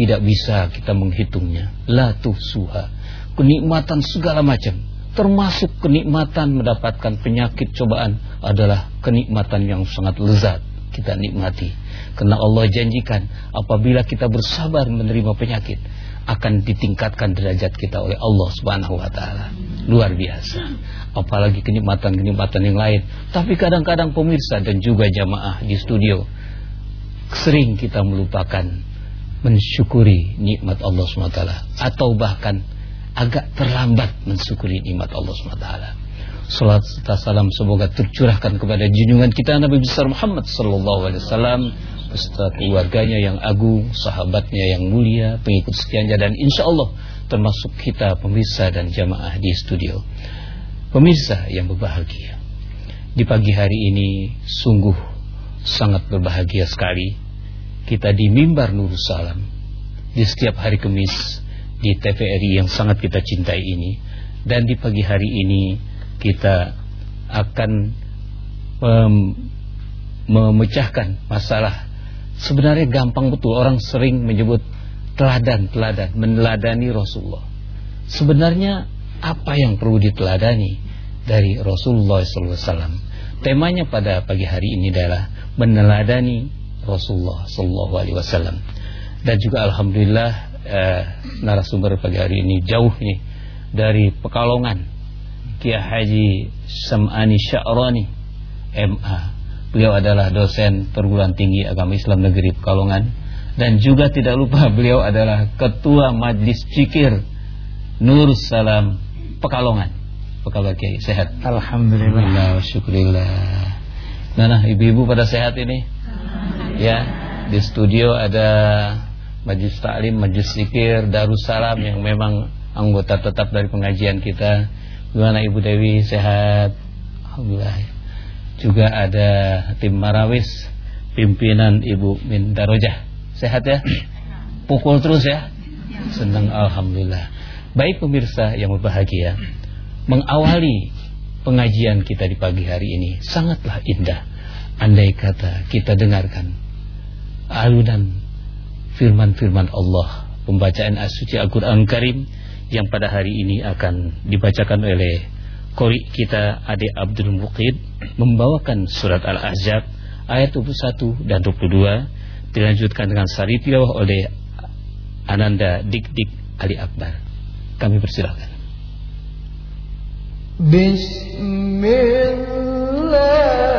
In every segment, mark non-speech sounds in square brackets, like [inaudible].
tidak bisa kita menghitungnya. La suha. Kenikmatan segala macam. Termasuk kenikmatan mendapatkan penyakit cobaan adalah kenikmatan yang sangat lezat kita nikmati. Karena Allah janjikan apabila kita bersabar menerima penyakit akan ditingkatkan derajat kita oleh Allah Subhanahu wa taala. Luar biasa. Apalagi kenikmatan-kenikmatan yang lain. Tapi kadang-kadang pemirsa dan juga jamaah di studio sering kita melupakan mensyukuri nikmat Allah SWT atau bahkan agak terlambat mensyukuri nikmat Allah SWT. Salat serta salam semoga tercurahkan kepada junjungan kita Nabi besar Muhammad sallallahu alaihi wasallam beserta keluarganya yang agung, sahabatnya yang mulia, pengikut setianya dan insya Allah termasuk kita pemirsa dan jamaah di studio. Pemirsa yang berbahagia. Di pagi hari ini sungguh sangat berbahagia sekali kita di mimbar Nur Salam di setiap hari Kamis di TVRI yang sangat kita cintai ini. Dan di pagi hari ini kita akan um, memecahkan masalah sebenarnya gampang betul. Orang sering menyebut teladan-teladan meneladani Rasulullah. Sebenarnya apa yang perlu diteladani dari Rasulullah SAW temanya pada pagi hari ini adalah meneladani Rasulullah Sallallahu Alaihi Wasallam. Dan juga alhamdulillah eh, narasumber pagi hari ini jauh nih dari Pekalongan. Kiai Haji Sam'ani Sya'rani MA beliau adalah dosen perguruan tinggi agama Islam negeri Pekalongan. Dan juga tidak lupa beliau adalah ketua Majlis Cikir Nur Salam Pekalongan. Pekalongan Kiai? Sehat? Alhamdulillah. Alhamdulillah Nah, ibu-ibu pada sehat ini ya di studio ada Majlis Taklim, Majlis Zikir, Darussalam yang memang anggota tetap dari pengajian kita. Gimana Ibu Dewi sehat? Alhamdulillah. Juga ada tim Marawis pimpinan Ibu Min Darojah. Sehat ya? Pukul terus ya? Senang Alhamdulillah. Baik pemirsa yang berbahagia, mengawali pengajian kita di pagi hari ini sangatlah indah. Andai kata kita dengarkan alunan firman-firman Allah. Pembacaan as-suci Al-Quran Karim yang pada hari ini akan dibacakan oleh kori kita adik Abdul Muqid membawakan surat Al-Ahzab ayat 21 dan 22 dilanjutkan dengan sari tilawah oleh Ananda Dik-Dik Ali Akbar. Kami persilakan Bismillahirrahmanirrahim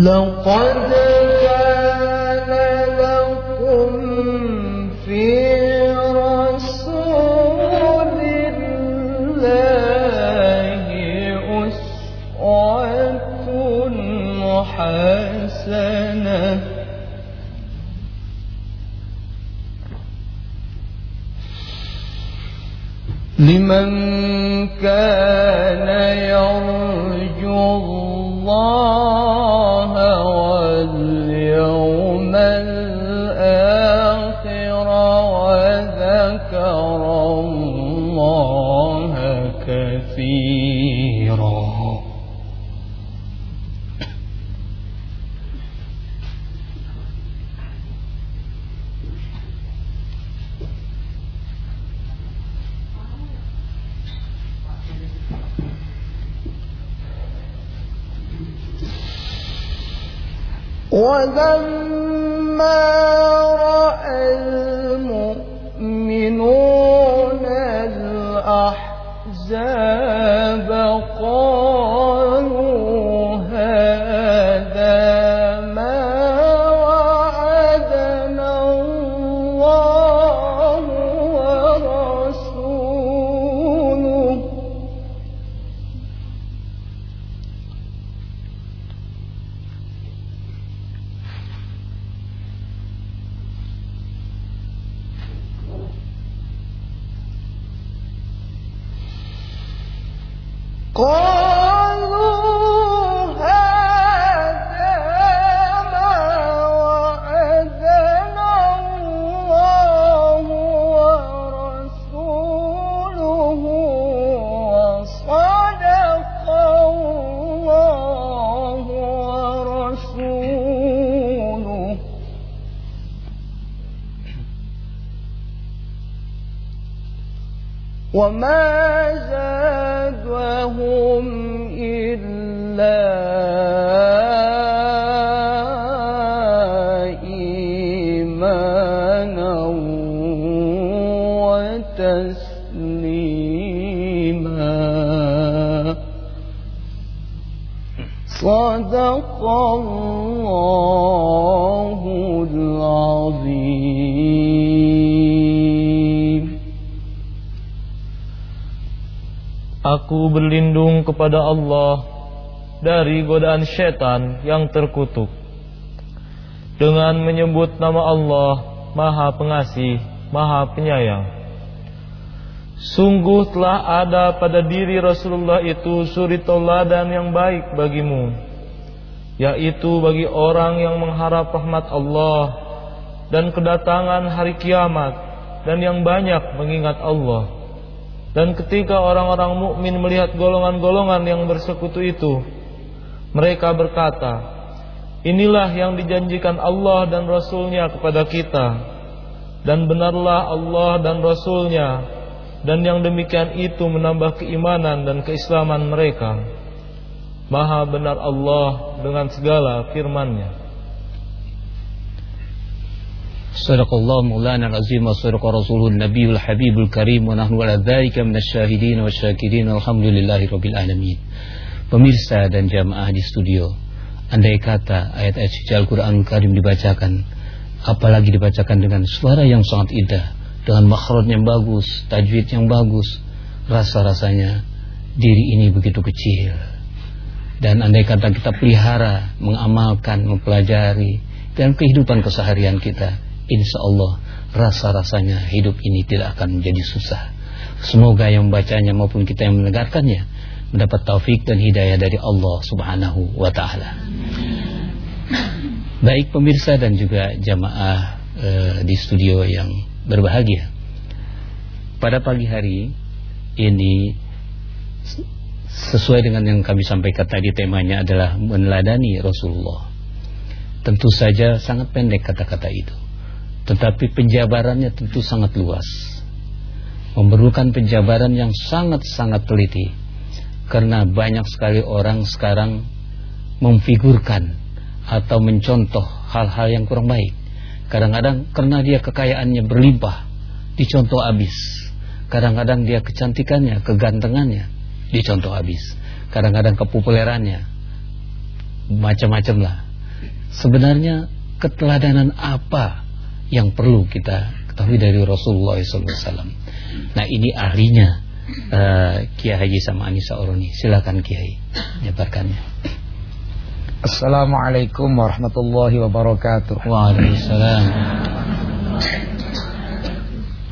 لقد ولما رأى المؤمنون الأحزاب وتسليما صدق الله العظيم Aku berlindung kepada Allah dari godaan setan yang terkutuk. Dengan menyebut nama Allah, Maha Pengasih, Maha Penyayang. Sungguh telah ada pada diri Rasulullah itu suri toladan yang baik bagimu, yaitu bagi orang yang mengharap rahmat Allah dan kedatangan hari kiamat dan yang banyak mengingat Allah. Dan ketika orang-orang mukmin melihat golongan-golongan yang bersekutu itu, mereka berkata, Inilah yang dijanjikan Allah dan Rasulnya kepada kita. Dan benarlah Allah dan Rasulnya, dan yang demikian itu menambah keimanan dan keislaman mereka. Maha benar Allah dengan segala firman-Nya. Sadaqallahu maulana azim wa sadaqa rasulun nabiyul habibul karim wa nahnu ala dzalika minasyahidin wasyakirin alhamdulillahi rabbil alamin. Pemirsa dan jamaah di studio, andai kata ayat-ayat suci Al-Qur'an Karim dibacakan, apalagi dibacakan dengan suara yang sangat indah, dengan makhraj yang bagus Tajwid yang bagus Rasa-rasanya Diri ini begitu kecil Dan andai kata kita pelihara Mengamalkan, mempelajari Dan kehidupan keseharian kita Insya Allah rasa-rasanya hidup ini tidak akan menjadi susah Semoga yang membacanya maupun kita yang mendengarkannya mendapat taufik dan hidayah dari Allah Subhanahu wa taala. Baik pemirsa dan juga jamaah e, di studio yang berbahagia. Pada pagi hari ini sesuai dengan yang kami sampaikan tadi temanya adalah meneladani Rasulullah. Tentu saja sangat pendek kata-kata itu. Tetapi penjabarannya tentu sangat luas. Memerlukan penjabaran yang sangat-sangat teliti karena banyak sekali orang sekarang memfigurkan atau mencontoh hal-hal yang kurang baik. Kadang-kadang karena dia kekayaannya berlimpah, dicontoh habis. Kadang-kadang dia kecantikannya, kegantengannya, dicontoh habis. Kadang-kadang kepopulerannya, macam-macam lah. Sebenarnya keteladanan apa yang perlu kita ketahui dari Rasulullah SAW? Nah ini ahlinya uh, Kiai Haji sama Anissa Oroni. Silakan Kiai, nyebarkannya. Assalamualaikum warahmatullahi wabarakatuh. Waalaikumsalam.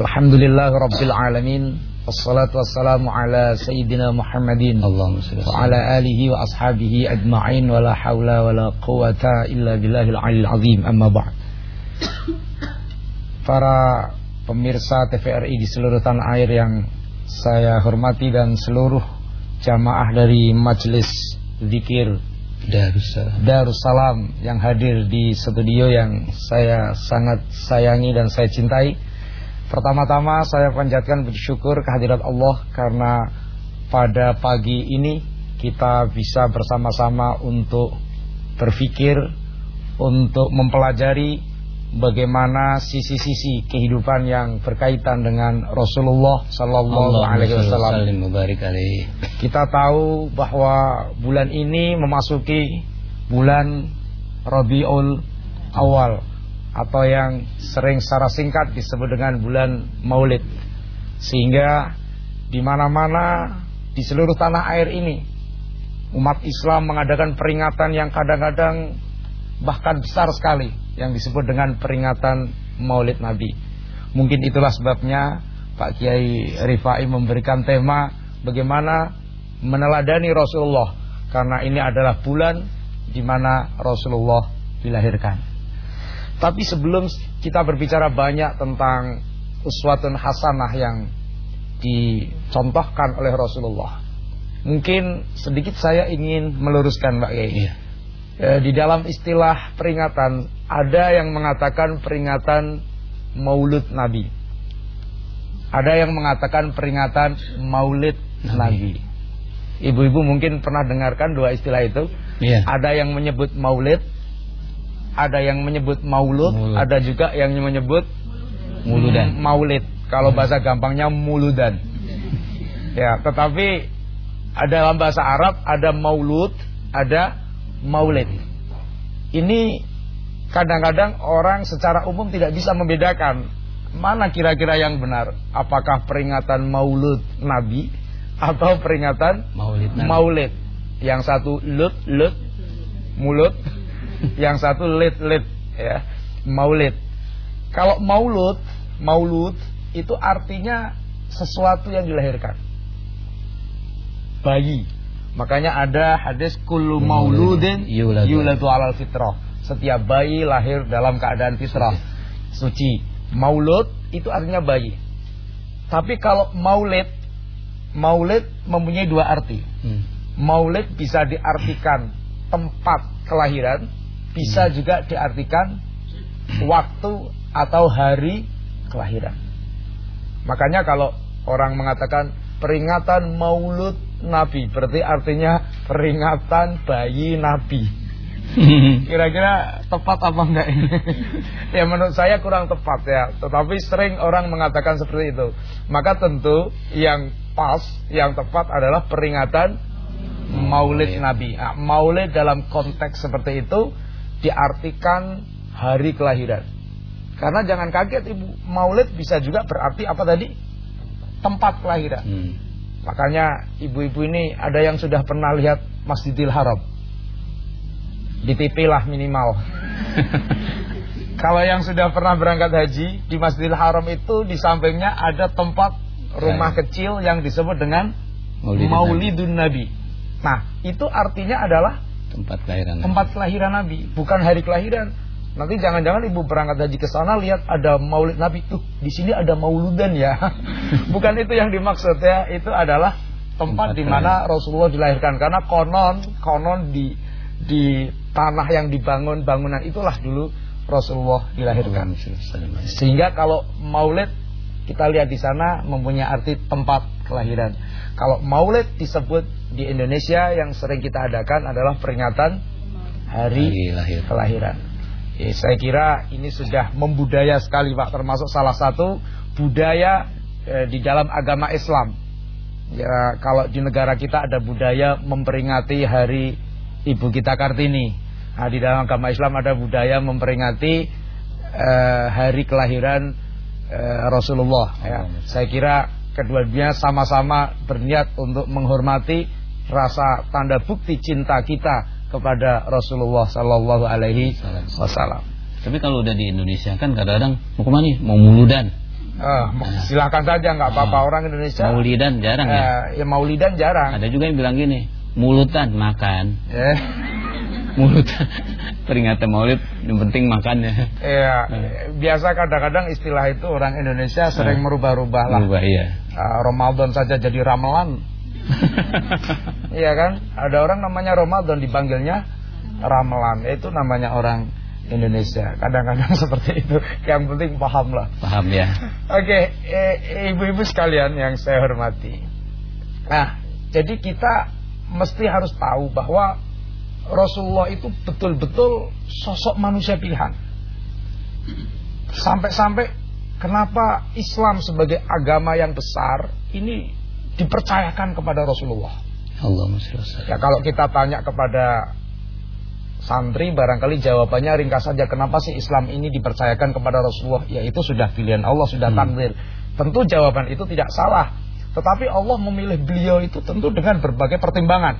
Alhamdulillah rabbil alamin. Wassalatu wassalamu ala sayyidina Muhammadin Allahumma salli wa ala alihi wa ashabihi ajma'in wa la hawla wa la quwata illa billahil alil azim amma ba'd. Para pemirsa TVRI di seluruh tanah air yang saya hormati dan seluruh jamaah dari majelis zikir Darussalam. Darussalam yang hadir di studio yang saya sangat sayangi dan saya cintai. Pertama-tama saya panjatkan bersyukur kehadirat Allah karena pada pagi ini kita bisa bersama-sama untuk berpikir, untuk mempelajari bagaimana sisi-sisi kehidupan yang berkaitan dengan Rasulullah Sallallahu Alaihi Wasallam. Kita tahu bahwa bulan ini memasuki bulan Rabiul Awal atau yang sering secara singkat disebut dengan bulan Maulid. Sehingga di mana-mana di seluruh tanah air ini umat Islam mengadakan peringatan yang kadang-kadang bahkan besar sekali yang disebut dengan peringatan Maulid Nabi. Mungkin itulah sebabnya Pak Kiai Rifai memberikan tema bagaimana meneladani Rasulullah karena ini adalah bulan di mana Rasulullah dilahirkan. Tapi sebelum kita berbicara banyak tentang uswatun hasanah yang dicontohkan oleh Rasulullah. Mungkin sedikit saya ingin meluruskan Mbak Kiai. Iya. E, di dalam istilah peringatan ada yang mengatakan peringatan Maulud Nabi. Ada yang mengatakan peringatan Maulid Nabi. Ibu-ibu mungkin pernah dengarkan dua istilah itu. Yeah. Ada yang menyebut Maulid, ada yang menyebut Maulud, Maulud. ada juga yang menyebut Muludan. Maulid. Kalau bahasa gampangnya Muludan. Ya, tetapi ada dalam bahasa Arab ada Maulud, ada Maulid. Ini kadang-kadang orang secara umum tidak bisa membedakan mana kira-kira yang benar. Apakah peringatan Maulud Nabi atau peringatan Maulid. Nabi. Maulid. Yang satu lut lut mulut, yang satu lit lit ya. Maulid. Kalau Maulud, Maulud itu artinya sesuatu yang dilahirkan. Bayi. Makanya ada hadis kullu mauludin yuladu alal fitrah. Setiap bayi lahir dalam keadaan fitrah. Suci. Maulud itu artinya bayi. Tapi kalau maulid maulid mempunyai dua arti. Hmm. Maulid bisa diartikan tempat kelahiran, bisa hmm. juga diartikan waktu atau hari kelahiran. Makanya kalau orang mengatakan peringatan maulud Nabi. Berarti artinya peringatan bayi Nabi. Kira-kira tepat apa enggak ini? [laughs] ya menurut saya kurang tepat ya. Tetapi sering orang mengatakan seperti itu. Maka tentu yang pas, yang tepat adalah peringatan maulid Nabi. Nah, Maulid dalam konteks seperti itu Diartikan hari kelahiran. Karena jangan kaget ibu. Maulid bisa juga berarti apa tadi? Tempat kelahiran. Hmm. Makanya ibu-ibu ini ada yang sudah pernah lihat Masjidil Haram. Di TV lah minimal. [laughs] Kalau yang sudah pernah berangkat haji di Masjidil Haram itu di sampingnya ada tempat rumah kecil yang disebut dengan Maulidun, Maulidun Nabi. Nabi. Nah, itu artinya adalah tempat kelahiran tempat kelahiran Nabi, bukan hari kelahiran. Nanti jangan-jangan ibu berangkat haji ke sana lihat ada maulid Nabi tuh di sini ada mauludan ya. [laughs] Bukan itu yang dimaksud ya, itu adalah tempat, di mana Rasulullah dilahirkan karena konon konon di di tanah yang dibangun bangunan itulah dulu Rasulullah dilahirkan. Sehingga kalau maulid kita lihat di sana mempunyai arti tempat kelahiran. Kalau maulid disebut di Indonesia yang sering kita adakan adalah peringatan hari, hari lahir. kelahiran. Ya, saya kira ini sudah membudaya sekali Pak termasuk salah satu budaya eh, di dalam agama Islam. Ya kalau di negara kita ada budaya memperingati hari ibu kita Kartini. Nah, di dalam agama Islam ada budaya memperingati eh, hari kelahiran eh, Rasulullah ya. Saya kira kedua-duanya sama-sama berniat untuk menghormati rasa tanda bukti cinta kita kepada Rasulullah Sallallahu Alaihi Wasallam. Tapi kalau udah di Indonesia kan kadang-kadang mau ke mana nih? Mau muludan. Uh, nah. Silakan saja nggak apa-apa uh, orang Indonesia. Maulidan jarang uh, ya. Ya maulidan jarang. Ada juga yang bilang gini, mulutan makan. Eh. Mulutan [laughs] peringatan maulid yang penting makannya. Iya, uh. biasa kadang-kadang istilah itu orang Indonesia sering merubah-rubah lah. Merubah iya. Uh, Ramadan saja jadi ramelan. [laughs] Iya kan? Ada orang namanya Ramadan dipanggilnya Ramelan. Itu namanya orang Indonesia. Kadang-kadang [laughs] seperti itu. Yang penting paham lah. Paham ya. Oke, e, ibu-ibu sekalian yang saya hormati. Nah, jadi kita mesti harus tahu bahwa Rasulullah itu betul-betul sosok manusia pilihan. Sampai-sampai kenapa Islam sebagai agama yang besar ini dipercayakan kepada Rasulullah. Allah Ya kalau kita tanya kepada santri barangkali jawabannya ringkas saja. Kenapa sih Islam ini dipercayakan kepada Rasulullah? Ya itu sudah pilihan Allah sudah hmm. takdir. Tentu jawaban itu tidak salah. Tetapi Allah memilih beliau itu tentu dengan berbagai pertimbangan.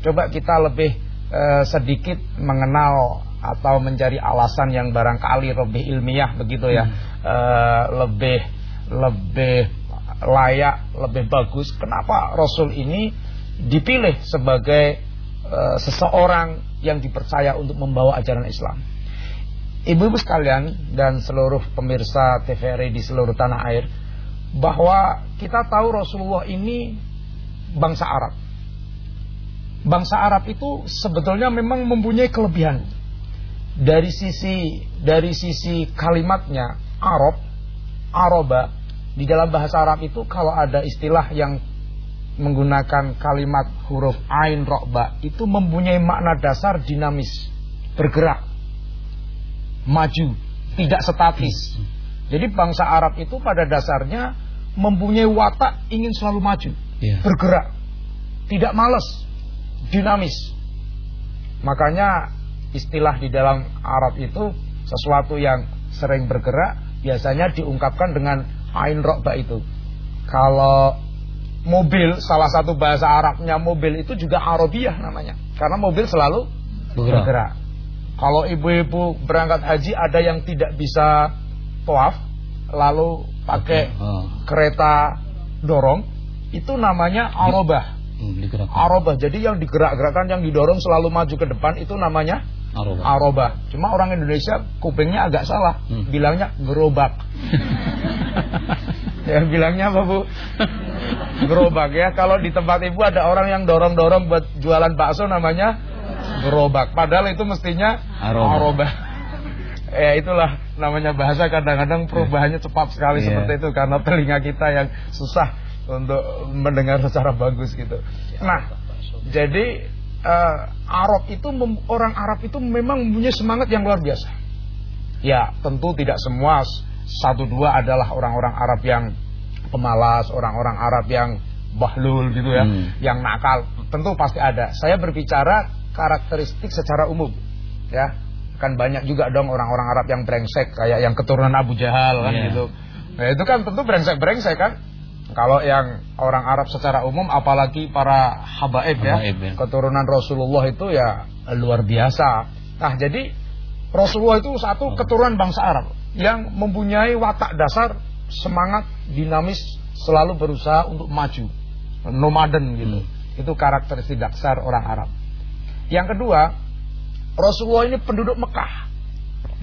Coba kita lebih eh, sedikit mengenal atau mencari alasan yang barangkali lebih ilmiah begitu ya. Hmm. eh, lebih lebih layak lebih bagus kenapa Rasul ini dipilih sebagai uh, seseorang yang dipercaya untuk membawa ajaran Islam. Ibu-ibu sekalian dan seluruh pemirsa TVRI di seluruh tanah air bahwa kita tahu Rasulullah ini bangsa Arab. Bangsa Arab itu sebetulnya memang mempunyai kelebihan dari sisi dari sisi kalimatnya Arab, Aroba di dalam bahasa Arab itu kalau ada istilah yang menggunakan kalimat huruf ain rokba itu mempunyai makna dasar dinamis, bergerak, maju, tidak statis. Jadi bangsa Arab itu pada dasarnya mempunyai watak ingin selalu maju, yeah. bergerak, tidak males, dinamis. Makanya istilah di dalam Arab itu sesuatu yang sering bergerak biasanya diungkapkan dengan ain rokba itu. Kalau mobil salah satu bahasa Arabnya mobil itu juga Arabiah namanya karena mobil selalu bergerak. bergerak. Kalau ibu-ibu berangkat haji ada yang tidak bisa toaf lalu pakai oh. kereta dorong itu namanya arobah. Hmm, arobah. Jadi yang digerak-gerakkan yang didorong selalu maju ke depan itu namanya arobah. arobah. Cuma orang Indonesia kupingnya agak salah, hmm. bilangnya gerobak. [laughs] [laughs] ya bilangnya apa Bu? gerobak ya. Kalau di tempat ibu ada orang yang dorong-dorong buat jualan bakso namanya gerobak. Padahal itu mestinya aroba. [laughs] ya itulah namanya bahasa kadang-kadang perubahannya cepat sekali yeah. seperti itu karena telinga kita yang susah untuk mendengar [laughs] secara bagus gitu. Nah, jadi uh, Arab itu orang Arab itu memang mempunyai semangat yang luar biasa. Ya, tentu tidak semua satu dua adalah orang-orang Arab yang pemalas, orang-orang Arab yang bahlul gitu ya, hmm. yang nakal, tentu pasti ada. Saya berbicara karakteristik secara umum, ya. Kan banyak juga dong orang-orang Arab yang brengsek kayak yang keturunan Abu Jahal kan yeah. gitu. Nah, itu kan tentu brengsek-brengsek kan. Kalau yang orang Arab secara umum apalagi para habaib, ya, ya, keturunan Rasulullah itu ya luar biasa. Nah, jadi Rasulullah itu satu oh. keturunan bangsa Arab yang mempunyai watak dasar semangat, dinamis, selalu berusaha untuk maju, nomaden gitu. Hmm. Itu karakteristik dasar orang Arab. Yang kedua, Rasulullah ini penduduk Mekah.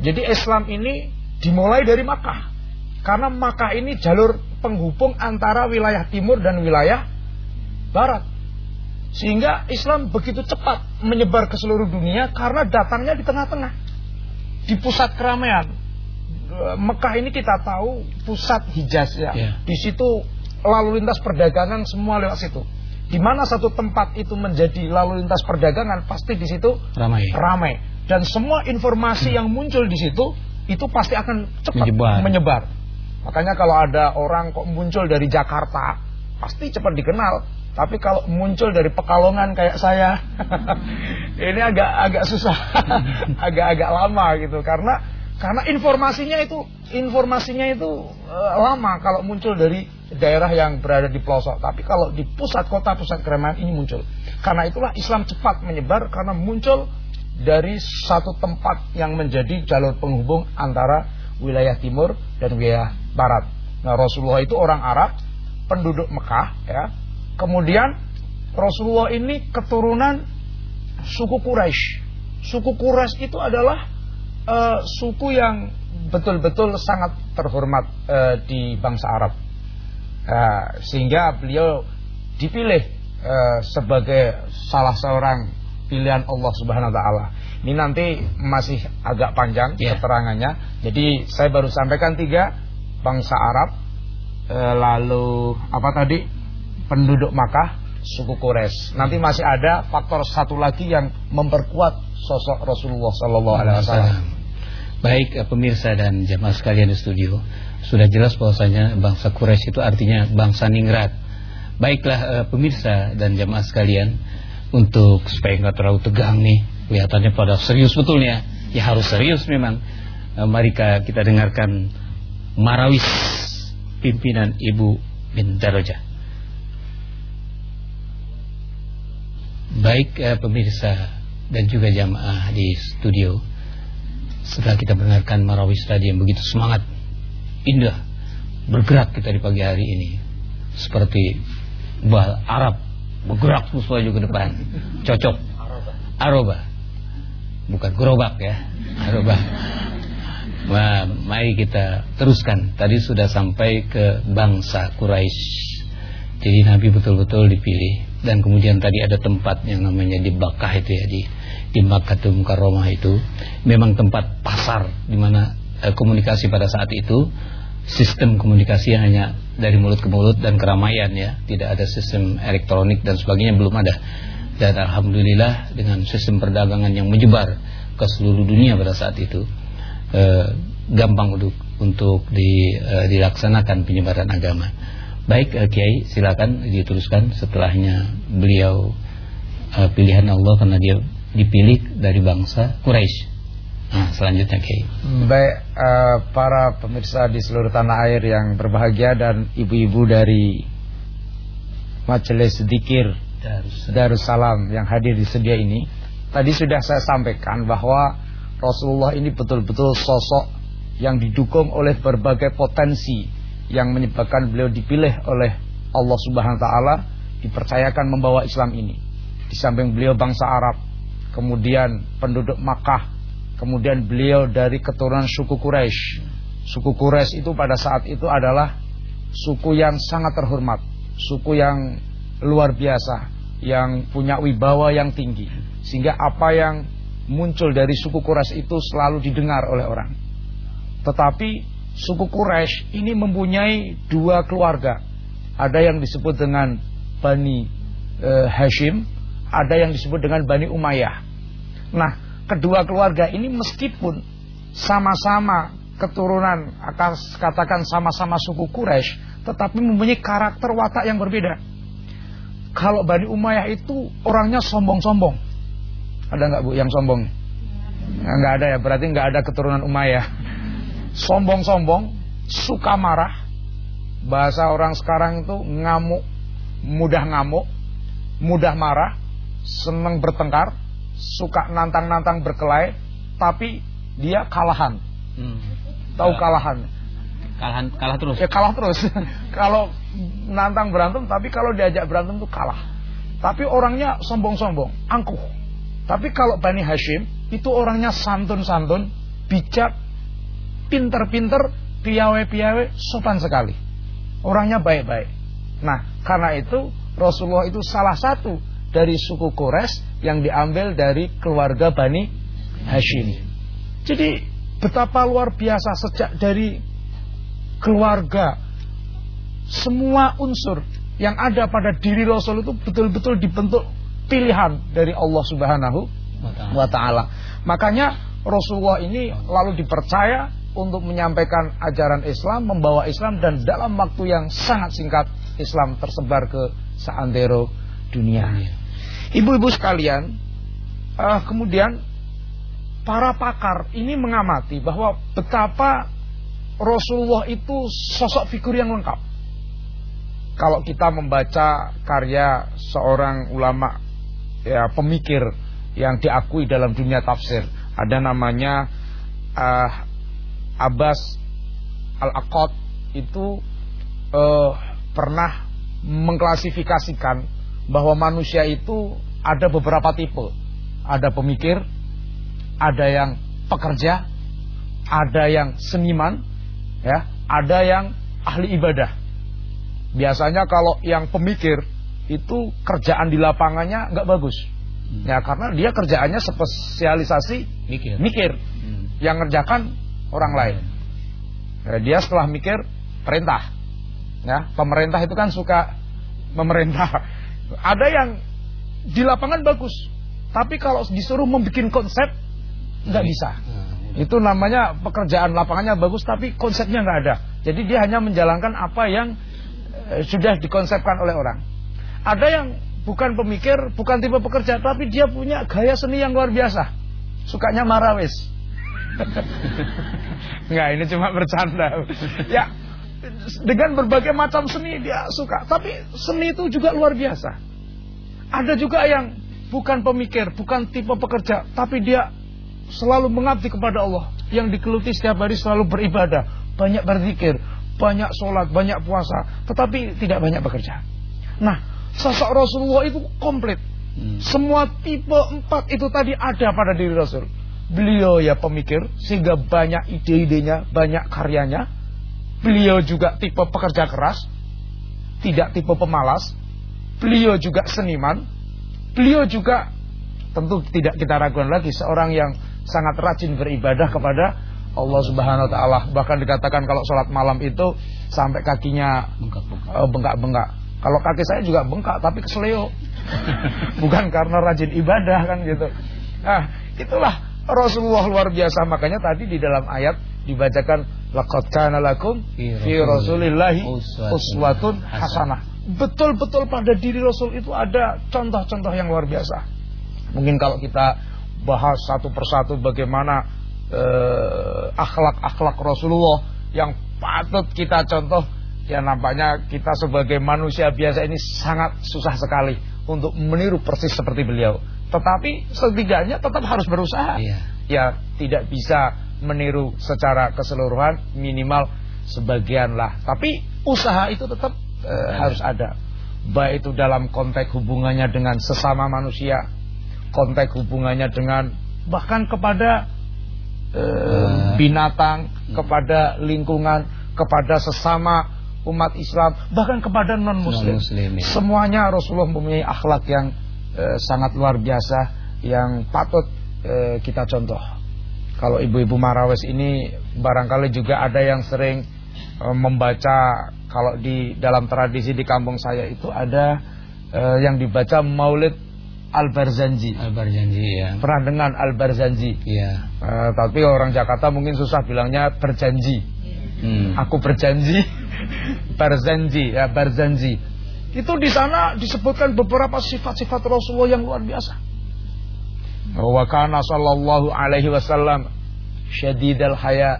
Jadi Islam ini dimulai dari Mekah. Karena Mekah ini jalur penghubung antara wilayah timur dan wilayah barat. Sehingga Islam begitu cepat menyebar ke seluruh dunia karena datangnya di tengah-tengah. Di pusat keramaian, Mekah ini kita tahu pusat Hijaz ya. Yeah. Di situ lalu lintas perdagangan semua lewat situ. Di mana satu tempat itu menjadi lalu lintas perdagangan pasti di situ ramai. Ramai. Dan semua informasi hmm. yang muncul di situ itu pasti akan cepat menyebar. menyebar. Makanya kalau ada orang kok muncul dari Jakarta, pasti cepat dikenal. Tapi kalau muncul dari Pekalongan kayak saya, [laughs] ini agak agak susah, [laughs] agak-agak lama gitu karena karena informasinya itu informasinya itu uh, lama kalau muncul dari daerah yang berada di pelosok. Tapi kalau di pusat kota, pusat keramaian ini muncul. Karena itulah Islam cepat menyebar karena muncul dari satu tempat yang menjadi jalur penghubung antara wilayah timur dan wilayah barat. Nah, Rasulullah itu orang Arab, penduduk Mekah ya. Kemudian Rasulullah ini keturunan suku Quraisy. Suku Quraisy itu adalah uh, suku yang betul-betul sangat terhormat uh, di bangsa Arab. Uh, sehingga beliau dipilih uh, sebagai salah seorang pilihan Allah Subhanahu wa taala. Ini nanti masih agak panjang yeah. keterangannya. Jadi saya baru sampaikan tiga bangsa Arab uh, lalu apa tadi? penduduk Makkah, suku Quraisy. Nanti masih ada faktor satu lagi yang memperkuat sosok Rasulullah sallallahu alaihi wasallam. Baik eh, pemirsa dan jemaah sekalian di studio, sudah jelas bahwasanya bangsa Quraisy itu artinya bangsa ningrat. Baiklah eh, pemirsa dan jemaah sekalian, untuk supaya nggak terlalu tegang nih, kelihatannya pada serius betulnya. Ya harus serius memang. Eh, mari kita dengarkan Marawis pimpinan Ibu bin Darajah. Baik pemirsa dan juga jamaah di studio setelah kita mendengarkan Marawis tadi yang begitu semangat, indah, bergerak kita di pagi hari ini. Seperti bal Arab bergerak sesuai juga depan. Cocok. Aroba. Bukan gerobak ya. Aroba. Nah, mari kita teruskan. Tadi sudah sampai ke bangsa Quraisy. Jadi Nabi betul-betul dipilih dan kemudian tadi ada tempat yang namanya di Bakah itu ya di di Makkah Mukarramah itu memang tempat pasar di mana eh, komunikasi pada saat itu sistem komunikasi hanya dari mulut ke mulut dan keramaian ya, tidak ada sistem elektronik dan sebagainya belum ada. Dan alhamdulillah dengan sistem perdagangan yang menyebar ke seluruh dunia pada saat itu eh, gampang untuk untuk di, eh, dilaksanakan penyebaran agama. Baik eh, Kiai silakan diteruskan setelahnya beliau eh, pilihan Allah karena dia dipilih dari bangsa Quraisy. Nah, selanjutnya Kiai. Baik uh, para pemirsa di seluruh tanah air yang berbahagia dan ibu-ibu dari Majelis Zikir Darussalam yang hadir di sedia ini. Tadi sudah saya sampaikan bahwa Rasulullah ini betul-betul sosok yang didukung oleh berbagai potensi yang menyebabkan beliau dipilih oleh Allah Subhanahu wa taala dipercayakan membawa Islam ini. Di samping beliau bangsa Arab, kemudian penduduk Makkah, kemudian beliau dari keturunan suku Quraisy. Suku Quraisy itu pada saat itu adalah suku yang sangat terhormat, suku yang luar biasa, yang punya wibawa yang tinggi. Sehingga apa yang muncul dari suku Quraisy itu selalu didengar oleh orang. Tetapi suku Quraisy ini mempunyai dua keluarga. Ada yang disebut dengan Bani e, Hashim, ada yang disebut dengan Bani Umayyah. Nah, kedua keluarga ini meskipun sama-sama keturunan akan katakan sama-sama suku Quraisy, tetapi mempunyai karakter watak yang berbeda. Kalau Bani Umayyah itu orangnya sombong-sombong. Ada nggak bu yang sombong? Nggak ada ya, berarti nggak ada keturunan Umayyah. Sombong-sombong, suka marah. Bahasa orang sekarang itu ngamuk, mudah ngamuk, mudah marah, senang bertengkar, suka nantang-nantang berkelahi, tapi dia kalahan. Hmm. Tahu kalahan? Kalahan kalah terus. Ya kalah terus. [laughs] kalau nantang berantem, tapi kalau diajak berantem tuh kalah. Tapi orangnya sombong-sombong, angkuh. Tapi kalau Bani Hashim itu orangnya santun-santun, bijak, pinter-pinter, piawe-piawe, sopan sekali. Orangnya baik-baik. Nah, karena itu Rasulullah itu salah satu dari suku Quraisy yang diambil dari keluarga Bani Hashim. Jadi betapa luar biasa sejak dari keluarga semua unsur yang ada pada diri Rasul itu betul-betul dibentuk pilihan dari Allah Subhanahu wa taala. Makanya Rasulullah ini lalu dipercaya untuk menyampaikan ajaran Islam, membawa Islam dan dalam waktu yang sangat singkat Islam tersebar ke seantero dunia. Ibu-ibu sekalian, uh, kemudian para pakar ini mengamati bahwa betapa Rasulullah itu sosok figur yang lengkap. Kalau kita membaca karya seorang ulama ya pemikir yang diakui dalam dunia tafsir, ada namanya uh, Abbas Al-Aqad itu uh, pernah mengklasifikasikan bahwa manusia itu ada beberapa tipe. Ada pemikir, ada yang pekerja, ada yang seniman, ya, ada yang ahli ibadah. Biasanya kalau yang pemikir itu kerjaan di lapangannya nggak bagus. Hmm. Ya karena dia kerjaannya spesialisasi mikir. mikir. Hmm. Yang ngerjakan orang lain. Ya, dia setelah mikir perintah. Ya, pemerintah itu kan suka memerintah. Ada yang di lapangan bagus, tapi kalau disuruh membuat konsep nggak bisa. Itu namanya pekerjaan lapangannya bagus tapi konsepnya nggak ada. Jadi dia hanya menjalankan apa yang eh, sudah dikonsepkan oleh orang. Ada yang bukan pemikir, bukan tipe pekerja, tapi dia punya gaya seni yang luar biasa. Sukanya marawis. Enggak, [laughs] ini cuma bercanda. Ya, dengan berbagai macam seni dia suka. Tapi seni itu juga luar biasa. Ada juga yang bukan pemikir, bukan tipe pekerja, tapi dia selalu mengabdi kepada Allah. Yang dikeluti setiap hari selalu beribadah, banyak berzikir, banyak sholat, banyak puasa, tetapi tidak banyak bekerja. Nah, sosok Rasulullah itu komplit. Hmm. Semua tipe empat itu tadi ada pada diri Rasul. Beliau ya pemikir, sehingga banyak ide-idenya, banyak karyanya. Beliau juga tipe pekerja keras, tidak tipe pemalas. Beliau juga seniman. Beliau juga tentu tidak kita ragukan lagi seorang yang sangat rajin beribadah kepada Allah Subhanahu wa taala. Bahkan dikatakan kalau sholat malam itu sampai kakinya bengkak-bengkak. Uh, kalau kaki saya juga bengkak tapi kesleo. [laughs] Bukan karena rajin ibadah kan gitu. Nah, itulah Rasulullah luar biasa. Makanya tadi di dalam ayat dibacakan laqad kana lakum fi rasulillahi uswatun hasanah. Betul-betul pada diri Rasul itu ada contoh-contoh yang luar biasa. Mungkin kalau kita bahas satu persatu bagaimana eh, akhlak-akhlak Rasulullah yang patut kita contoh ya nampaknya kita sebagai manusia biasa ini sangat susah sekali untuk meniru persis seperti beliau. Tetapi setidaknya tetap harus berusaha. Iya. Ya tidak bisa meniru secara keseluruhan minimal sebagian lah. Tapi usaha itu tetap e, harus ada. Baik itu dalam konteks hubungannya dengan sesama manusia, konteks hubungannya dengan bahkan kepada e, binatang, kepada lingkungan, kepada sesama umat Islam, bahkan kepada non muslim. Non ya. Semuanya Rasulullah mempunyai akhlak yang e, sangat luar biasa yang patut e, kita contoh. Kalau ibu-ibu Marawis ini barangkali juga ada yang sering e, membaca kalau di dalam tradisi di kampung saya itu ada e, yang dibaca Maulid Al-Barzanji. Al-Barzanji ya. Pernah dengar Al-Barzanji? Iya. E, tapi orang Jakarta mungkin susah bilangnya berjanji. Hmm. Aku berjanji [laughs] Barzanji ya Barzanji itu di sana disebutkan beberapa sifat-sifat Rasulullah yang luar biasa. Wa kana sallallahu alaihi wasallam syadidal haya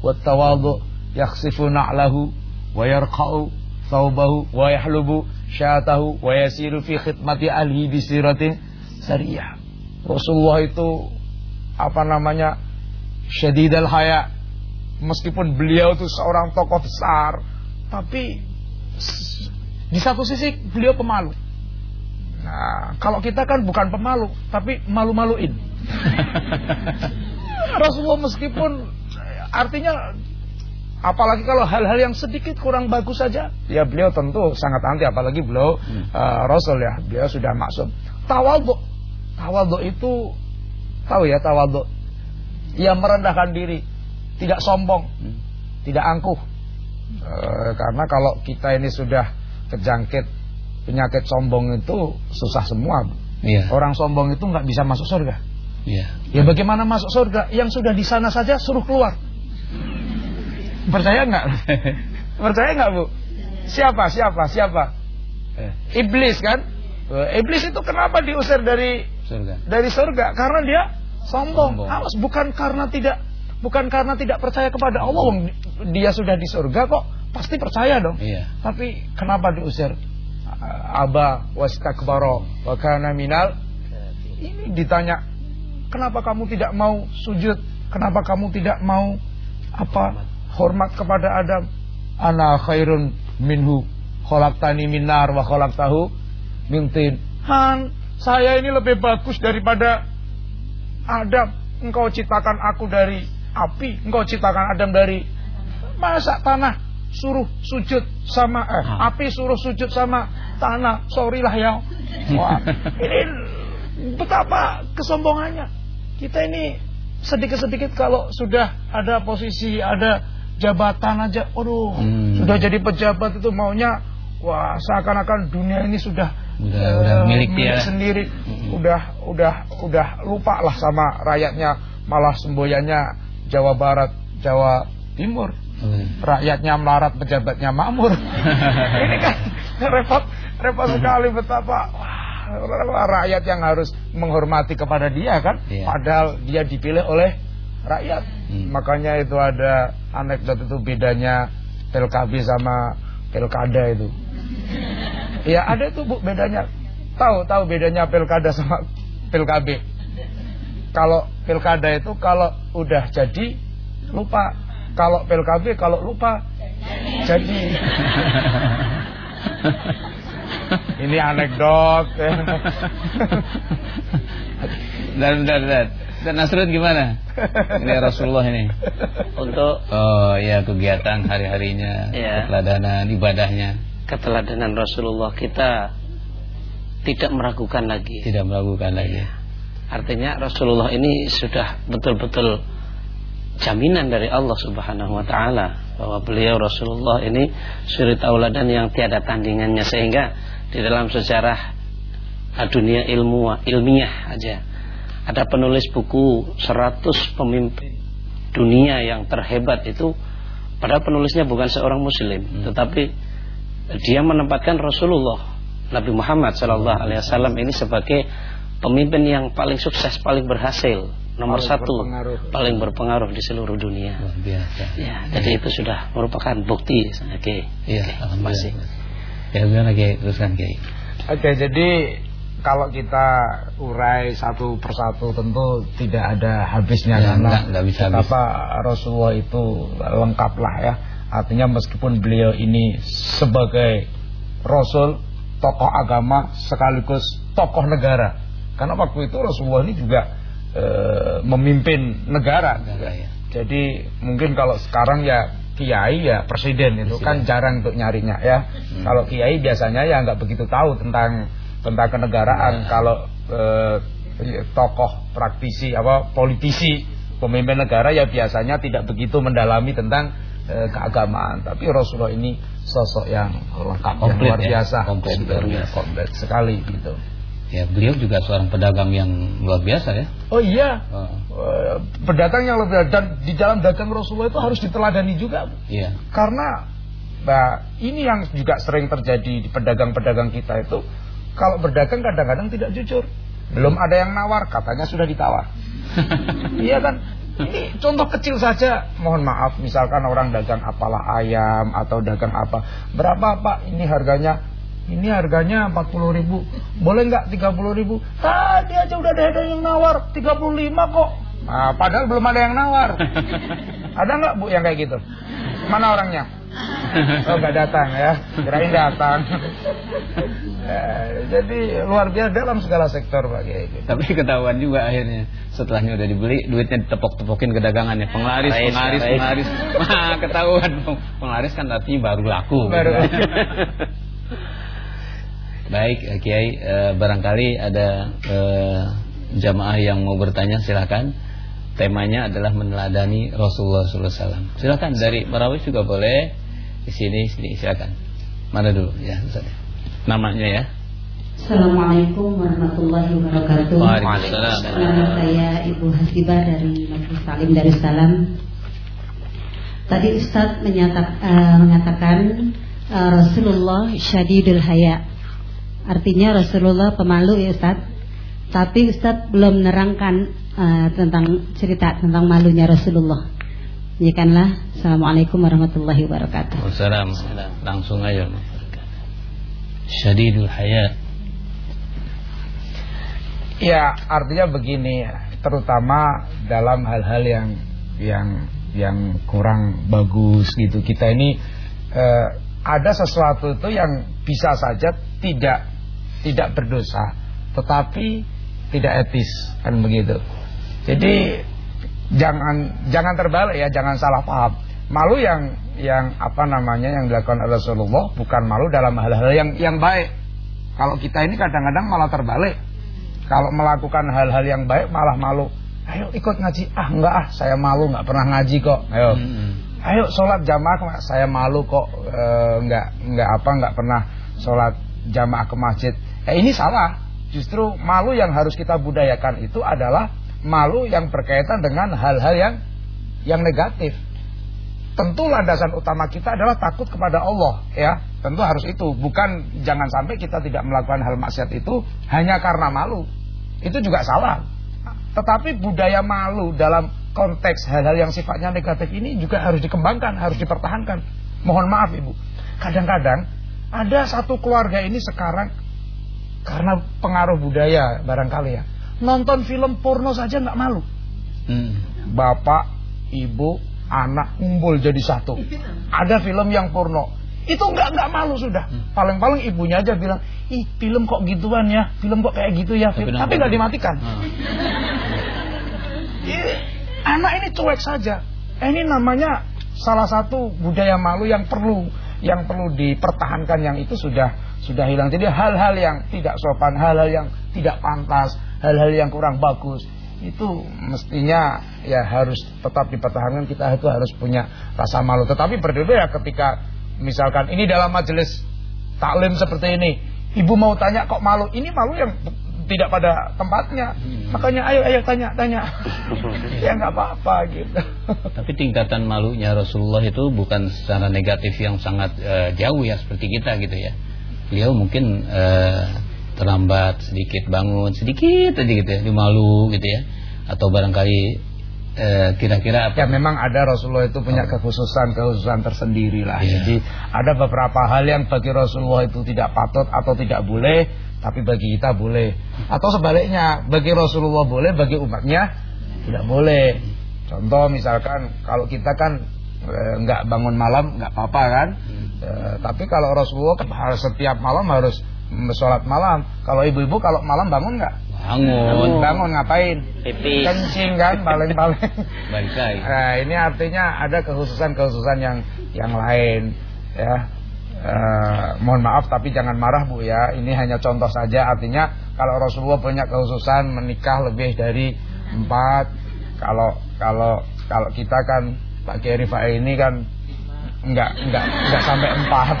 wa tawadhu yakhsifu na'lahu wa yarqa'u thawbahu wa yahlubu syatahu wa yasiru fi khidmati ahli bi siratin sariyah. Rasulullah itu apa namanya syadidal haya meskipun beliau itu seorang tokoh besar tapi di satu sisi beliau pemalu. Nah, kalau kita kan bukan pemalu, tapi malu-maluin. [laughs] Rasulullah meskipun artinya apalagi kalau hal-hal yang sedikit kurang bagus saja, ya beliau tentu sangat anti apalagi beliau hmm. uh, Rasul ya, beliau sudah maksud. Tawadhu. Tawadhu itu tahu ya tawadhu. Yang merendahkan diri, tidak sombong, hmm. tidak angkuh. Uh, karena kalau kita ini sudah kejangkit penyakit sombong itu susah semua. Iya. Orang sombong itu nggak bisa masuk surga. Iya. Ya bagaimana masuk surga? Yang sudah di sana saja suruh keluar. Percaya nggak? [laughs] Percaya nggak bu? Siapa? Siapa? Siapa? Eh. Iblis kan? Eh, Iblis itu kenapa diusir dari surga? Dari surga karena dia sombong. sombong. Awas bukan karena tidak bukan karena tidak percaya kepada Allah. Dia sudah di surga kok pasti percaya dong. Iya. Tapi kenapa diusir? Aba wastakbaro wa kana minal ini ditanya kenapa kamu tidak mau sujud? Kenapa kamu tidak mau apa hormat kepada Adam? Ana khairun minhu khalaqtani min nar wa khalaqtahu min tin. Han, saya ini lebih bagus daripada Adam. Engkau ciptakan aku dari api, engkau ciptakan Adam dari masa tanah suruh sujud sama eh, ah. api suruh sujud sama tanah. Sorry lah ya. Wah, ini betapa kesombongannya. Kita ini sedikit-sedikit kalau sudah ada posisi, ada jabatan aja, aduh, hmm. sudah jadi pejabat itu maunya wah seakan-akan dunia ini sudah udah, uh, udah milik, milik dia sendiri. Hmm. Udah udah udah lupa lah sama rakyatnya malah semboyannya Jawa Barat, Jawa Timur. Hmm. Rakyatnya melarat, pejabatnya makmur. [laughs] Ini kan repot, repot sekali betapa wah, rakyat yang harus menghormati kepada dia kan, yeah. padahal dia dipilih oleh rakyat. Hmm. Makanya itu ada anekdot itu bedanya PLKB sama pilkada itu. Ya ada tuh bu bedanya. Tahu tahu bedanya pilkada sama pilkab. Kalau pilkada itu kalau udah jadi lupa. Kalau pilkab kalau lupa jadi. [laughs] Ini anekdot. [laughs] dan dan dan dan Nasrud gimana? Ini Rasulullah ini. Untuk oh ya kegiatan hari-harinya, ya. keteladanan ibadahnya. Keteladanan Rasulullah kita tidak meragukan lagi. Tidak meragukan lagi. Ya. Artinya Rasulullah ini sudah betul-betul jaminan dari Allah Subhanahu wa taala bahwa beliau Rasulullah ini suri tauladan yang tiada tandingannya sehingga di dalam sejarah dunia ilmu ilmiah aja ada penulis buku 100 pemimpin dunia yang terhebat itu padahal penulisnya bukan seorang muslim hmm. tetapi dia menempatkan Rasulullah Nabi Muhammad sallallahu alaihi wasallam ini sebagai pemimpin yang paling sukses, paling berhasil, nomor paling satu, berpengaruh. paling berpengaruh di seluruh dunia. Luar biasa. Ya, jadi itu sudah merupakan bukti. Oke. Okay. Iya, okay. masih. Ya, gimana Kiai? Teruskan Kiai. Oke, okay, jadi kalau kita urai satu persatu tentu tidak ada habisnya ya, karena enggak, enggak bisa betapa Rasulullah itu lengkap lah ya. Artinya meskipun beliau ini sebagai Rasul, tokoh agama sekaligus tokoh negara. Karena waktu itu Rasulullah ini juga e, memimpin negara. negara ya. Jadi mungkin kalau sekarang ya kiai ya presiden itu presiden. kan jarang untuk nyarinya ya. Hmm. Kalau kiai biasanya ya nggak begitu tahu tentang tentang kenegaraan. Nah. Kalau eh, tokoh praktisi apa politisi pemimpin negara ya biasanya tidak begitu mendalami tentang eh, keagamaan. Tapi Rasulullah ini sosok yang lengkap komplit, yang luar ya. biasa, ya? komplit, komplit, komplit sekali gitu. Ya, beliau juga seorang pedagang yang luar biasa ya. Oh iya. Oh. Uh, pedagang yang biasa dan di dalam dagang Rasulullah itu harus diteladani juga. Iya. Karena nah, ini yang juga sering terjadi di pedagang-pedagang kita itu kalau berdagang kadang-kadang tidak jujur. Belum ada yang nawar, katanya sudah ditawar. [laughs] iya kan? Ini contoh kecil saja, mohon maaf, misalkan orang dagang apalah ayam atau dagang apa, berapa pak? Ini harganya, ini harganya 40 ribu, boleh nggak 30 ribu? Tadi aja udah ada yang nawar, 35 kok. Nah, padahal belum ada yang nawar. [laughs] ada nggak bu yang kayak gitu? Mana orangnya? Oh nggak datang ya, kirain datang. [laughs] ya, jadi luar biasa dalam segala sektor Pak Kiai. Tapi ketahuan juga akhirnya setelahnya udah dibeli, duitnya ditepok-tepokin ke dagangannya. Penglaris, rais, penglaris, rais. penglaris. [laughs] Nah, ketahuan penglaris kan artinya baru laku. Baru. Gitu. Baik Kiai, eh, barangkali ada eh, jamaah yang mau bertanya silakan. Temanya adalah meneladani Rasulullah SAW. Silakan dari Marawis juga boleh di sini sini silakan. Mana dulu ya Ustaz. Namanya ya. Assalamualaikum warahmatullahi wabarakatuh. Waalaikumsalam. Nama saya Ibu Hasibah dari Majelis Salim Darussalam. Tadi Ustaz menyatak, uh, mengatakan uh, Rasulullah syadidul haya. Artinya Rasulullah pemalu ya Ustaz. Tapi Ustaz belum menerangkan uh, tentang cerita tentang malunya Rasulullah. Demikianlah. Assalamualaikum warahmatullahi wabarakatuh. Wassalamualaikum. Langsung aja. Syadidul hayat. Ya, artinya begini ya, terutama dalam hal-hal yang yang yang kurang bagus gitu. Kita ini eh, ada sesuatu itu yang bisa saja tidak tidak berdosa, tetapi tidak etis kan begitu. Jadi jangan jangan terbalik ya, jangan salah paham. Malu yang yang apa namanya yang dilakukan Rasulullah bukan malu dalam hal-hal yang yang baik. Kalau kita ini kadang-kadang malah terbalik. Kalau melakukan hal-hal yang baik malah malu. Ayo ikut ngaji. Ah enggak ah, saya malu nggak pernah ngaji kok. Ayo. Hmm. Ayo sholat jamaah saya malu kok e, enggak enggak apa enggak pernah sholat jamaah ke masjid. Eh ini salah. Justru malu yang harus kita budayakan itu adalah malu yang berkaitan dengan hal-hal yang yang negatif. Tentu landasan utama kita adalah takut kepada Allah, ya. Tentu harus itu, bukan jangan sampai kita tidak melakukan hal maksiat itu hanya karena malu. Itu juga salah. Tetapi budaya malu dalam konteks hal-hal yang sifatnya negatif ini juga harus dikembangkan, harus dipertahankan. Mohon maaf Ibu. Kadang-kadang ada satu keluarga ini sekarang karena pengaruh budaya barangkali ya. Nonton film porno saja nggak malu. Hmm. Bapak, ibu, anak ngumpul jadi satu. Ada film yang porno. Itu nggak nggak malu sudah. Hmm. Paling-paling ibunya aja bilang, ih film kok gituan ya, film kok kayak gitu ya. Tapi nggak dimatikan. Hmm. anak ini cuek saja. Ini namanya salah satu budaya malu yang perlu yang perlu dipertahankan yang itu sudah sudah hilang. Jadi hal-hal yang tidak sopan, hal-hal yang tidak pantas, hal-hal yang kurang bagus itu mestinya ya harus tetap dipertahankan kita itu harus punya rasa malu. Tetapi berbeda ya ketika misalkan ini dalam majelis taklim seperti ini, ibu mau tanya kok malu? Ini malu yang tidak pada tempatnya. Hmm. Makanya ayo ayo tanya tanya. [laughs] ya nggak apa-apa gitu. Tapi tingkatan malunya Rasulullah itu bukan secara negatif yang sangat uh, jauh ya seperti kita gitu ya. Beliau mungkin uh, terlambat sedikit bangun sedikit aja gitu ya dimalu gitu ya atau barangkali eh, kira-kira apa? Ya memang ada Rasulullah itu punya kekhususan kekhususan tersendiri lah. Ya. Jadi ada beberapa hal yang bagi Rasulullah itu tidak patut atau tidak boleh, tapi bagi kita boleh. Atau sebaliknya, bagi Rasulullah boleh, bagi umatnya tidak boleh. Contoh misalkan kalau kita kan eh, nggak bangun malam nggak apa-apa kan, e, tapi kalau Rasulullah kan setiap malam harus sholat malam. Kalau ibu-ibu kalau malam bangun nggak? Bangun. Bangun ngapain? Pipis. Kencing kan, paling-paling. [laughs] Nah, ini artinya ada kekhususan-kekhususan yang yang lain, ya. Uh, mohon maaf tapi jangan marah Bu ya. Ini hanya contoh saja. Artinya kalau Rasulullah punya kekhususan menikah lebih dari empat. Kalau kalau kalau kita kan Pak Kiai ini kan enggak enggak enggak sampai empat.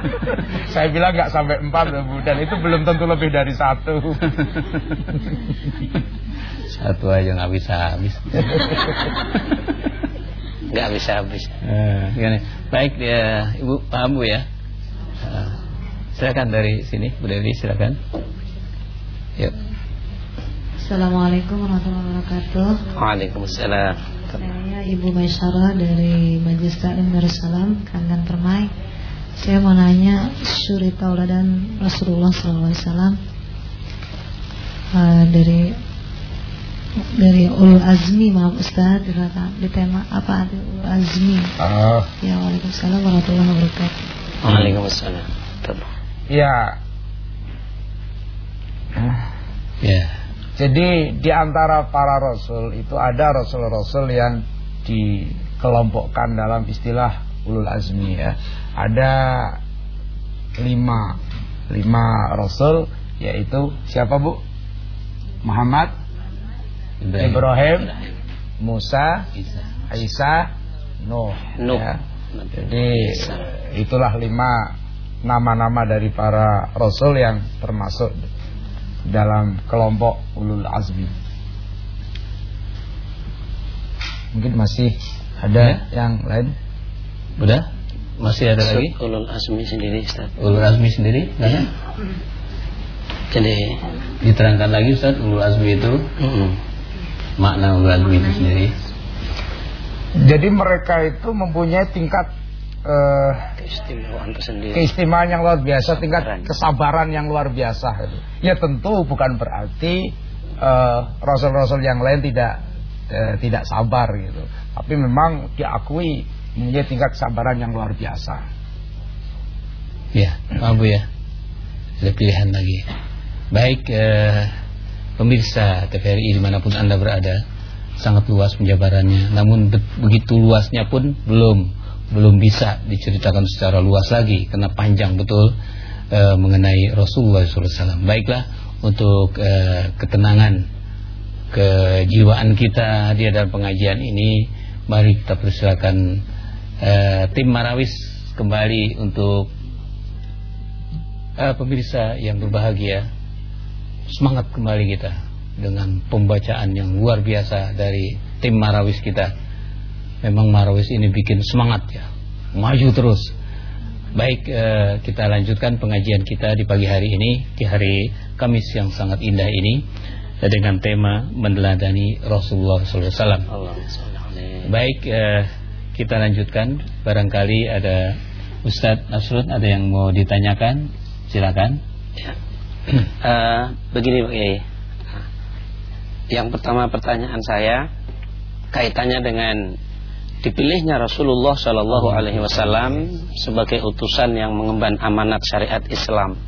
[laughs] Saya bilang enggak sampai empat bu, dan itu belum tentu lebih dari satu. [laughs] satu aja nggak bisa habis. [laughs] Nggak bisa habis. Eh, Baik ya, ibu paham bu ya. Uh, silakan dari sini, Bu Dewi silakan. Yuk. Assalamualaikum warahmatullahi wabarakatuh. Waalaikumsalam. Saya Ibu Maisara dari Majelis Taklim Darussalam Kandang Permai. Saya mau nanya suri tauladan Rasulullah SAW uh, dari dari Ul Azmi maaf Ustaz di tema apa arti Ul Azmi? Oh. Ya Waalaikumsalam warahmatullahi wabarakatuh. Waalaikumsalam. Ya. Ya. Jadi di antara para rasul itu ada rasul-rasul yang dikelompokkan dalam istilah ulul azmi ya. Ada lima lima rasul yaitu siapa bu? Muhammad, Ibrahim, Ibrahim Musa, Isa, Nuh. Nuh. Ya. Jadi itulah lima nama-nama dari para rasul yang termasuk dalam kelompok ulul azmi. Mungkin masih ada ya. yang lain? Udah? Masih ada lagi? Ulul azmi sendiri Ustaz. Ulul azmi sendiri? Ya. Jadi diterangkan lagi Ustaz ulul azmi itu. Mm -hmm. Makna ulul azmi itu sendiri. Jadi mereka itu mempunyai tingkat uh, keistimewaan tersendiri. Keistimewaan yang luar biasa, tingkat kesabaran yang luar biasa. Ya tentu bukan berarti eh, rasul-rasul uh, yang lain tidak uh, tidak sabar gitu. Tapi memang diakui mempunyai tingkat kesabaran yang luar biasa. Ya, Abu ya. Ada pilihan lagi. Baik uh, pemirsa TVRI di mana pun anda berada, sangat luas penjabarannya. Namun begitu luasnya pun belum belum bisa diceritakan secara luas lagi karena panjang betul e, mengenai Rasulullah SAW. Baiklah untuk e, ketenangan kejiwaan kita di dalam pengajian ini, mari kita persilakan e, tim Marawis kembali untuk e, pemirsa yang berbahagia. Semangat kembali kita dengan pembacaan yang luar biasa dari tim Marawis kita. Memang Marawis ini bikin semangat ya, maju terus. Baik, eh, kita lanjutkan pengajian kita di pagi hari ini, di hari Kamis yang sangat indah ini dengan tema meneladani Rasulullah SAW. Baik, eh, kita lanjutkan. Barangkali ada Ustadz Nasrud ada yang mau ditanyakan, silakan. Uh, [clears throat] begini Pak Kiai. Yang pertama pertanyaan saya kaitannya dengan dipilihnya Rasulullah Shallallahu Alaihi Wasallam sebagai utusan yang mengemban amanat syariat Islam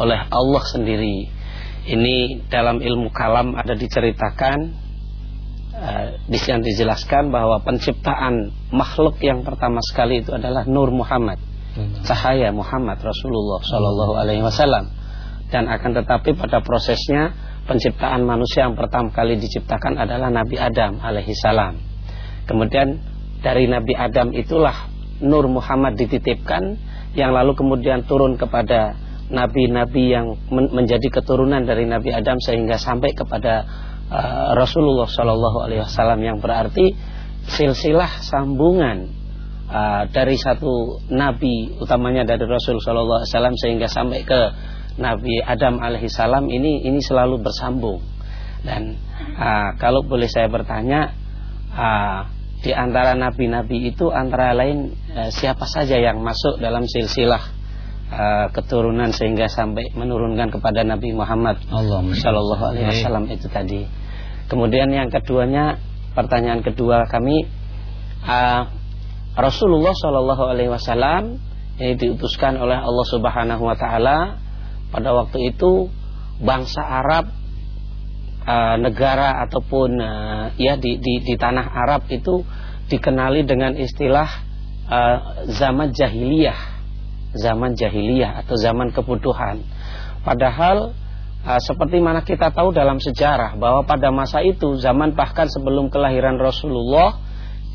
oleh Allah sendiri. Ini dalam ilmu kalam ada diceritakan uh, di sini dijelaskan bahwa penciptaan makhluk yang pertama sekali itu adalah Nur Muhammad, cahaya Muhammad Rasulullah Shallallahu Alaihi Wasallam. Dan akan tetapi pada prosesnya penciptaan manusia yang pertama kali diciptakan adalah Nabi Adam alaihi salam. Kemudian dari Nabi Adam itulah Nur Muhammad dititipkan yang lalu kemudian turun kepada nabi-nabi yang men menjadi keturunan dari Nabi Adam sehingga sampai kepada uh, Rasulullah Shallallahu Alaihi Wasallam yang berarti silsilah sambungan uh, dari satu nabi utamanya dari Rasul Shallallahu Alaihi Wasallam sehingga sampai ke Nabi Adam alaihissalam ini ini selalu bersambung. Dan uh, kalau boleh saya bertanya uh, di antara nabi-nabi itu antara lain uh, siapa saja yang masuk dalam silsilah uh, keturunan sehingga sampai menurunkan kepada Nabi Muhammad Shallallahu Alaihi Wasallam itu tadi. Kemudian yang keduanya pertanyaan kedua kami uh, Rasulullah Shallallahu Alaihi Wasallam ini diutuskan oleh Allah Subhanahu Wa Taala pada waktu itu bangsa Arab uh, negara ataupun uh, ya di, di di tanah Arab itu dikenali dengan istilah uh, zaman jahiliyah. Zaman jahiliyah atau zaman kebutuhan padahal uh, seperti mana kita tahu dalam sejarah bahwa pada masa itu zaman bahkan sebelum kelahiran Rasulullah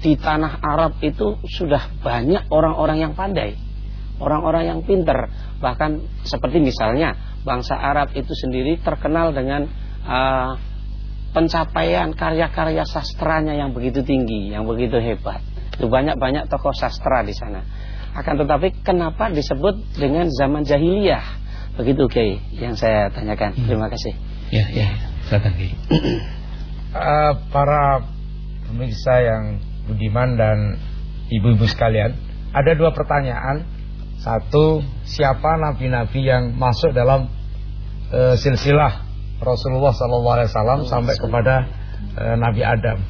di tanah Arab itu sudah banyak orang-orang yang pandai. Orang-orang yang pinter. Bahkan seperti misalnya bangsa Arab itu sendiri terkenal dengan uh, pencapaian karya-karya sastranya yang begitu tinggi yang begitu hebat. Itu banyak-banyak tokoh sastra di sana. Akan tetapi kenapa disebut dengan zaman jahiliyah? Begitu Kiai yang saya tanyakan. Hmm. terima kasih. Ya ya. Silakan Kiai. Uh, [clears throat] para pemirsa yang budiman dan ibu-ibu sekalian ada dua pertanyaan. Satu, siapa nabi-nabi yang masuk dalam e, silsilah Rasulullah SAW sampai kepada e, Nabi Adam.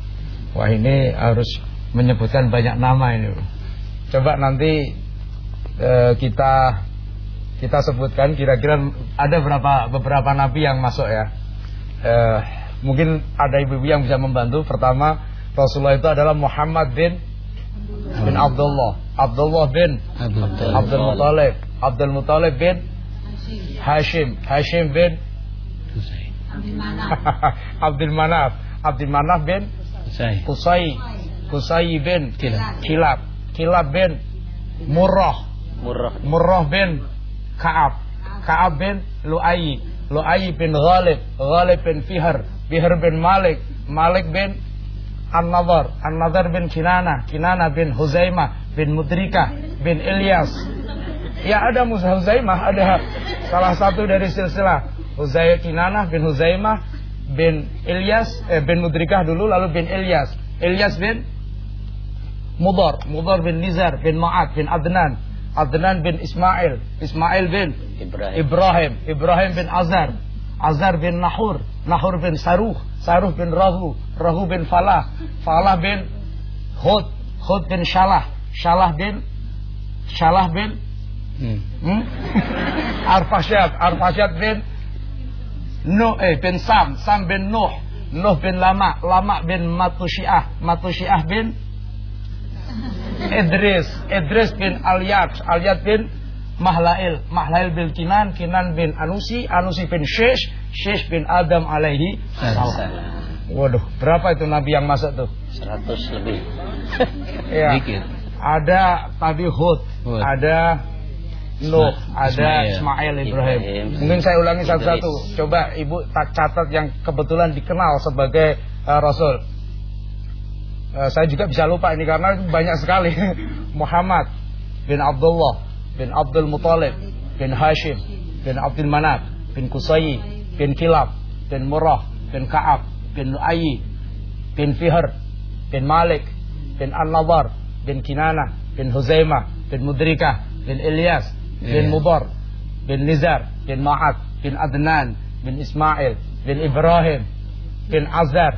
Wah ini harus menyebutkan banyak nama ini. Coba nanti e, kita kita sebutkan kira-kira ada berapa beberapa nabi yang masuk ya. E, mungkin ada ibu-ibu yang bisa membantu. Pertama Rasulullah itu adalah Muhammad bin bin Abdullah, Abdullah bin Abdul Muttalib, Abdul Muttalib bin Hashim, Hashim bin [laughs] Abdul Manaf, Abdul Manaf. Bin Qusay, Qusay. Bin Kilab, Kilab. Bin Murrah, Murrah, Murrah bin Ka'ab, Ka'ab bin Lu'ay, Lu'ay bin Ghalib, Ghalib bin Fihr, Fihr bin Malik, Malik bin An-Nadhar, An-Nadhar bin Kinana, Kinana bin Huzaimah, bin Mudrikah, bin Ilyas. Ya ada Musa Huzaimah, ada. Salah satu dari silsilah Huzaimah Kinana bin Huzaimah bin Ilyas, eh, bin Mudrikah dulu lalu bin Ilyas. Ilyas bin Mudar, Mudar bin Nizar bin Ma'ad bin Adnan, Adnan bin Ismail, Ismail bin Ibrahim, Ibrahim, Ibrahim bin Azar, Azar bin Nahur, Nahur bin Saruh, Saruh bin Rahu, Rahu bin Falah, Falah bin Hud, Hud bin Shalah, Shalah bin Shalah bin hmm. hmm? [laughs] Arfasyad, Arfasyad bin Nuh eh bin Sam, Sam bin Nuh, Nuh bin Lama, Lama bin Matusyiah, Matusyiah bin Idris, Idris bin Alyat, Alyat bin Mahlail, Mahlail bin Kinan, Kinan bin Anusi, Anusi bin Shesh, Shesh bin Adam alaihi salam. Waduh, berapa itu nabi yang masuk tuh? 100 lebih. ya. Dikit. Ada tadi Hud, Hud. ada Nuh, ada Ismail. Ibrahim. Ibrahim. Mungkin saya ulangi satu-satu. Coba Ibu tak catat yang kebetulan dikenal sebagai uh, Rasul. Uh, saya juga bisa lupa ini karena banyak sekali. [laughs] Muhammad bin Abdullah bin Abdul Muthalib bin Hashim bin Abdul Manaf bin Qusay bin Kilab bin Murrah bin Ka'ab bin Lu'ayyi bin Fihr bin Malik bin An-Nadar bin Kinana bin Huzaimah bin Mudrikah bin Ilyas bin Iya. Mubar bin Nizar bin Ma'ad bin Adnan bin Ismail bin Ibrahim bin Azar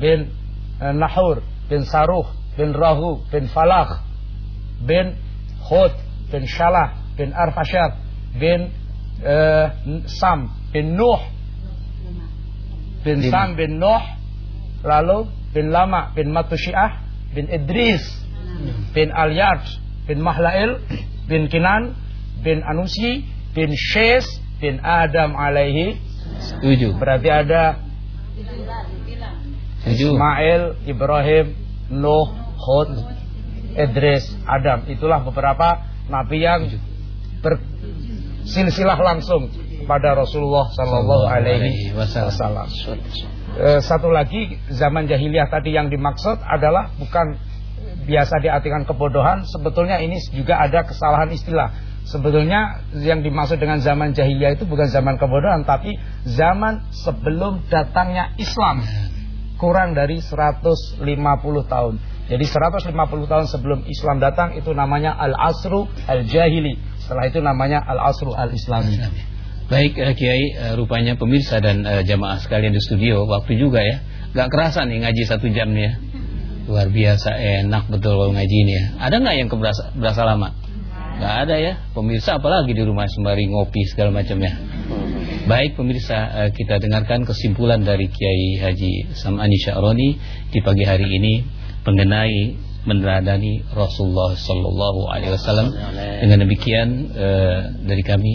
bin eh, Nahur bin Saruh bin Rahu bin Falakh bin Hud bin Shalah bin Arfashad bin eh, Sam bin Nuh bin. Sam bin Nuh lalu bin Lama bin Matusyiah bin Idris bin Alyad bin Mahlail bin Kinan bin Anusi bin Shes bin Adam alaihi Setuju. berarti ada Setuju. Ismail, Ibrahim, Nuh, Hud, Idris, Adam. Itulah beberapa nabi yang bersilsilah langsung kepada Rasulullah Sallallahu Alaihi Wasallam. Eh, Satu lagi zaman jahiliyah tadi yang dimaksud adalah bukan biasa diartikan kebodohan. Sebetulnya ini juga ada kesalahan istilah. Sebetulnya yang dimaksud dengan zaman jahiliyah itu bukan zaman kebodohan, tapi zaman sebelum datangnya Islam kurang dari 150 tahun. Jadi 150 tahun sebelum Islam datang itu namanya Al-Asru Al-Jahili. Setelah itu namanya Al-Asru Al-Islami. Baik eh, Kiai, eh, rupanya pemirsa dan eh, jamaah sekalian di studio waktu juga ya. Gak kerasa nih ngaji satu jam nih ya. Luar biasa enak betul kalau ngaji ini ya. Ada nggak yang keberasa, berasa lama? Gak ada ya. Pemirsa apalagi di rumah sembari ngopi segala macam ya. Baik pemirsa, eh, kita dengarkan kesimpulan dari Kiai Haji Sam'ani Sya'roni di pagi hari ini mengenai meneladani Rasulullah Sallallahu Alaihi Wasallam. Dengan demikian eh, dari kami,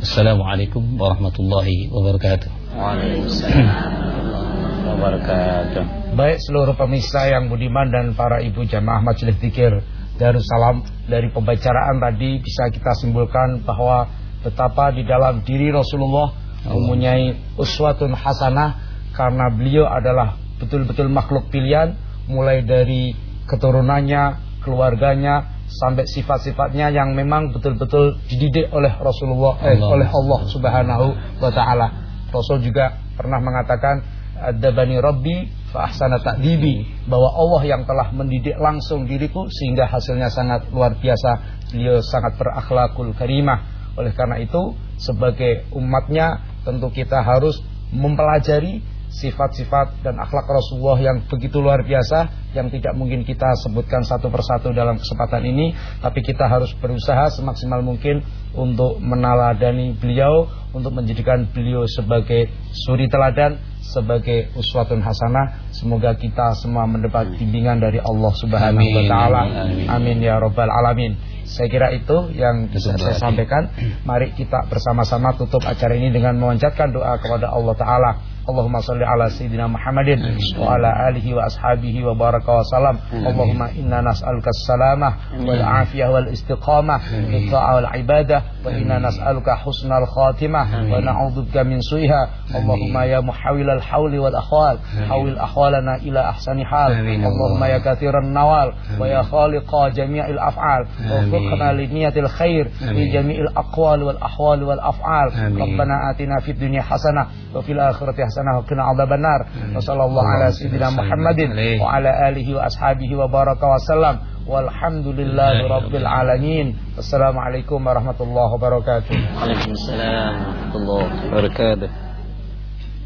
Assalamualaikum warahmatullahi wabarakatuh. Waalaikumsalam warahmatullahi wabarakatuh. Baik seluruh pemirsa yang budiman dan para ibu jamaah majelis zikir Darussalam dari pembicaraan tadi bisa kita simpulkan bahwa betapa di dalam diri Rasulullah mempunyai uswatun hasanah karena beliau adalah betul-betul makhluk pilihan mulai dari keturunannya, keluarganya sampai sifat-sifatnya yang memang betul-betul dididik oleh Rasulullah eh, Allah. oleh Allah Subhanahu wa taala. Rasul juga pernah mengatakan adabani rabbi fa ahsana ta'dibi bahwa Allah yang telah mendidik langsung diriku sehingga hasilnya sangat luar biasa. Beliau sangat berakhlakul karimah. Oleh karena itu sebagai umatnya tentu kita harus mempelajari sifat-sifat dan akhlak Rasulullah yang begitu luar biasa yang tidak mungkin kita sebutkan satu persatu dalam kesempatan ini tapi kita harus berusaha semaksimal mungkin untuk meneladani beliau untuk menjadikan beliau sebagai suri teladan sebagai uswatun hasanah. Semoga kita semua mendapat bimbingan dari Allah Subhanahu wa taala. Amin. ya rabbal alamin. Saya kira itu yang bisa saya sampaikan. Mari kita bersama-sama tutup acara ini dengan memanjatkan doa kepada Allah taala اللهم صل على سيدنا محمد وعلى آله وأصحابه وبارك وسلم. اللهم إنا نسألك السلامة والعافية والاستقامة في الطاعة والعبادة. وإنا نسألك حسن الخاتمة ونعوذ بك من سوءها اللهم يا محاول الحول والأحوال حول أحوالنا إلى أحسن حال. اللهم يا كثير النوال. ويا خالق جميع الأفعال. وفقنا لنية الخير في جميع الأقوال والأحوال والأفعال. ربنا آتنا في الدنيا حسنة وفي الآخرة حسنة. وقنا عذاب النار وصلى الله على سيدنا محمد عليه. وعلى آله وأصحابه وبارك وسلم والحمد لله رب العالمين السلام عليكم ورحمة الله وبركاته Waalaikumsalam warahmatullahi wabarakatuh.